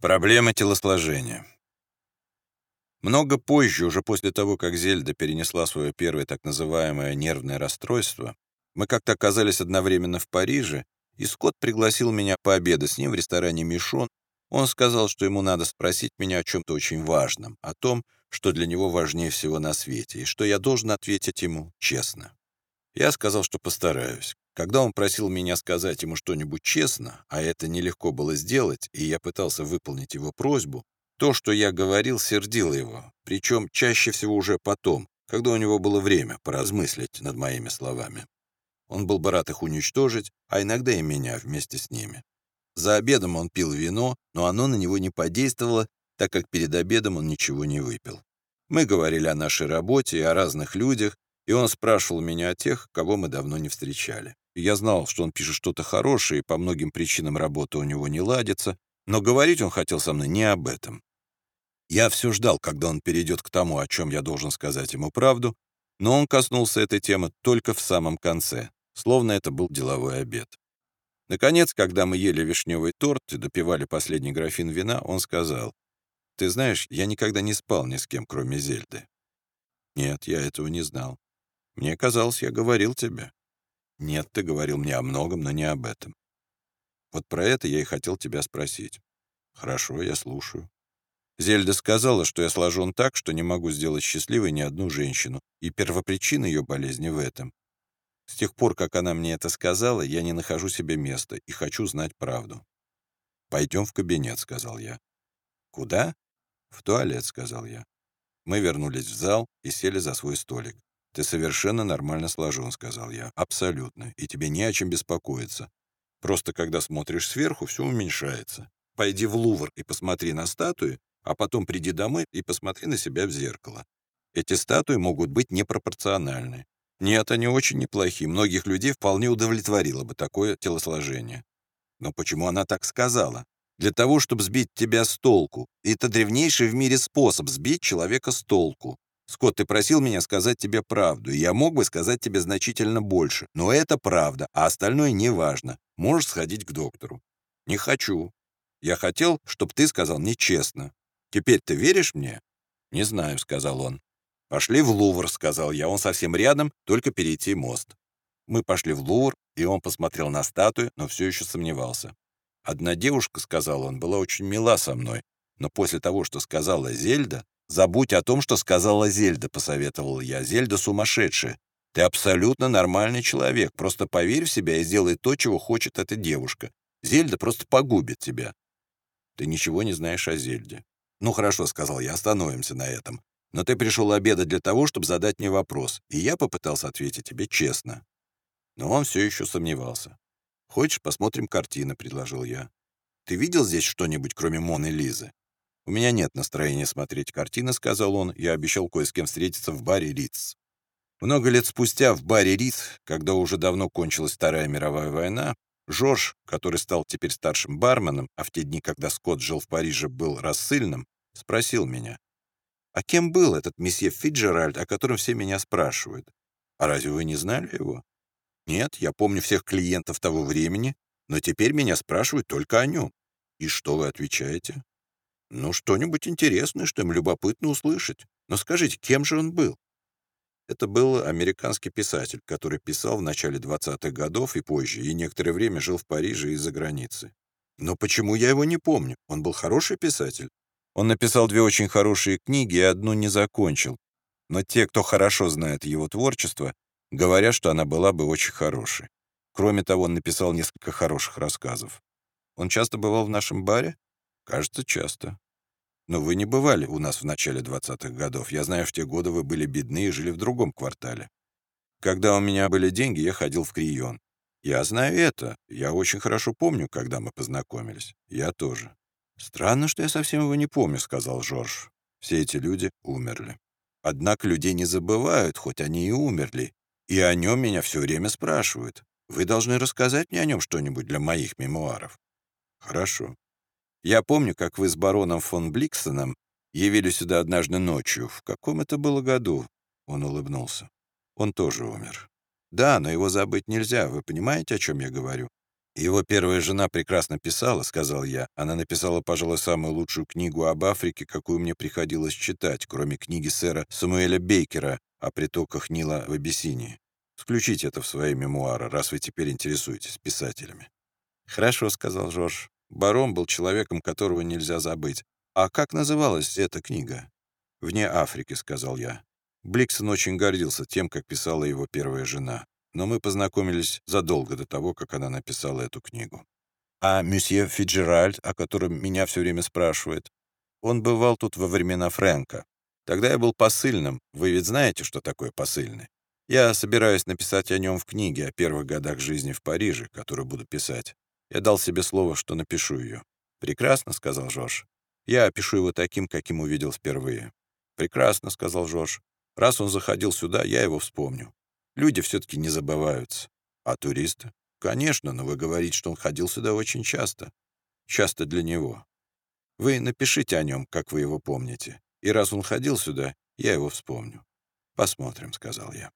Проблема телосложения. Много позже, уже после того, как Зельда перенесла свое первое так называемое нервное расстройство, мы как-то оказались одновременно в Париже, и Скотт пригласил меня пообедать с ним в ресторане «Мишон». Он сказал, что ему надо спросить меня о чем-то очень важном, о том, что для него важнее всего на свете, и что я должен ответить ему честно. Я сказал, что постараюсь. Когда он просил меня сказать ему что-нибудь честно, а это нелегко было сделать, и я пытался выполнить его просьбу, то, что я говорил, сердило его, причем чаще всего уже потом, когда у него было время поразмыслить над моими словами. Он был бы рад их уничтожить, а иногда и меня вместе с ними. За обедом он пил вино, но оно на него не подействовало, так как перед обедом он ничего не выпил. Мы говорили о нашей работе и о разных людях, и он спрашивал меня о тех, кого мы давно не встречали. Я знал, что он пишет что-то хорошее, и по многим причинам работа у него не ладится, но говорить он хотел со мной не об этом. Я все ждал, когда он перейдет к тому, о чем я должен сказать ему правду, но он коснулся этой темы только в самом конце, словно это был деловой обед. Наконец, когда мы ели вишневый торт и допивали последний графин вина, он сказал, «Ты знаешь, я никогда не спал ни с кем, кроме Зельды». «Нет, я этого не знал. Мне казалось, я говорил тебе». «Нет, ты говорил мне о многом, но не об этом». «Вот про это я и хотел тебя спросить». «Хорошо, я слушаю». Зельда сказала, что я сложен так, что не могу сделать счастливой ни одну женщину, и первопричина ее болезни в этом. С тех пор, как она мне это сказала, я не нахожу себе места и хочу знать правду. «Пойдем в кабинет», — сказал я. «Куда?» «В туалет», — сказал я. Мы вернулись в зал и сели за свой столик. «Ты совершенно нормально сложен», — сказал я. «Абсолютно. И тебе не о чем беспокоиться. Просто когда смотришь сверху, все уменьшается. Пойди в Лувр и посмотри на статуи, а потом приди домой и посмотри на себя в зеркало. Эти статуи могут быть непропорциональны. Нет, они очень неплохие. Многих людей вполне удовлетворило бы такое телосложение. Но почему она так сказала? Для того, чтобы сбить тебя с толку. И это древнейший в мире способ сбить человека с толку. Скотт, ты просил меня сказать тебе правду, и я мог бы сказать тебе значительно больше. Но это правда, а остальное не важно. Можешь сходить к доктору. Не хочу. Я хотел, чтобы ты сказал мне честно. Теперь ты веришь мне? Не знаю, сказал он. Пошли в Лувр, сказал я. Он совсем рядом, только перейти мост. Мы пошли в Лувр, и он посмотрел на статую, но все еще сомневался. Одна девушка, сказал он, была очень мила со мной, но после того, что сказала Зельда, «Забудь о том, что сказала Зельда», — посоветовал я. «Зельда сумасшедшая. Ты абсолютно нормальный человек. Просто поверь в себя и сделай то, чего хочет эта девушка. Зельда просто погубит тебя». «Ты ничего не знаешь о Зельде». «Ну хорошо», — сказал я, — «остановимся на этом. Но ты пришел обедать для того, чтобы задать мне вопрос, и я попытался ответить тебе честно». Но он все еще сомневался. «Хочешь, посмотрим картины?» — предложил я. «Ты видел здесь что-нибудь, кроме Моны Лизы?» «У меня нет настроения смотреть картины», — сказал он. Я обещал кое с кем встретиться в баре Риц. Много лет спустя в баре Риц, когда уже давно кончилась Вторая мировая война, Жорж, который стал теперь старшим барменом, а в те дни, когда Скотт жил в Париже, был рассыльным, спросил меня, «А кем был этот месье Фиджеральд, о котором все меня спрашивают? А разве вы не знали его?» «Нет, я помню всех клиентов того времени, но теперь меня спрашивают только о нем». «И что вы отвечаете?» Ну, что-нибудь интересное, что им любопытно услышать. Но скажите, кем же он был? Это был американский писатель, который писал в начале 20-х годов и позже, и некоторое время жил в Париже и за границей. Но почему я его не помню? Он был хороший писатель. Он написал две очень хорошие книги и одну не закончил. Но те, кто хорошо знает его творчество, говорят, что она была бы очень хорошей. Кроме того, он написал несколько хороших рассказов. Он часто бывал в нашем баре? Кажется, часто. Но вы не бывали у нас в начале 20-х годов. Я знаю, в те годы вы были бедны и жили в другом квартале. Когда у меня были деньги, я ходил в Крион. Я знаю это. Я очень хорошо помню, когда мы познакомились. Я тоже. Странно, что я совсем его не помню, сказал Жорж. Все эти люди умерли. Однако людей не забывают, хоть они и умерли. И о нем меня все время спрашивают. Вы должны рассказать мне о нем что-нибудь для моих мемуаров. Хорошо. Я помню, как вы с бароном фон Бликсоном явились сюда однажды ночью. В каком это было году?» Он улыбнулся. «Он тоже умер. Да, но его забыть нельзя. Вы понимаете, о чем я говорю? Его первая жена прекрасно писала, сказал я. Она написала, пожалуй, самую лучшую книгу об Африке, какую мне приходилось читать, кроме книги сэра Самуэля Бейкера о притоках Нила в Абиссинии. Включите это в свои мемуары, раз вы теперь интересуетесь писателями. «Хорошо», — сказал Жорж. Барон был человеком, которого нельзя забыть. «А как называлась эта книга?» «Вне Африки», — сказал я. Бликсон очень гордился тем, как писала его первая жена. Но мы познакомились задолго до того, как она написала эту книгу. А месье Фиджеральд, о котором меня все время спрашивает, он бывал тут во времена Фрэнка. Тогда я был посыльным. Вы ведь знаете, что такое посыльный? Я собираюсь написать о нем в книге о первых годах жизни в Париже, которую буду писать. Я дал себе слово, что напишу ее. «Прекрасно», — сказал Жорж. «Я опишу его таким, каким увидел впервые». «Прекрасно», — сказал Жорж. «Раз он заходил сюда, я его вспомню. Люди все-таки не забываются. А туристы? Конечно, но вы говорите, что он ходил сюда очень часто. Часто для него. Вы напишите о нем, как вы его помните. И раз он ходил сюда, я его вспомню. Посмотрим», — сказал я.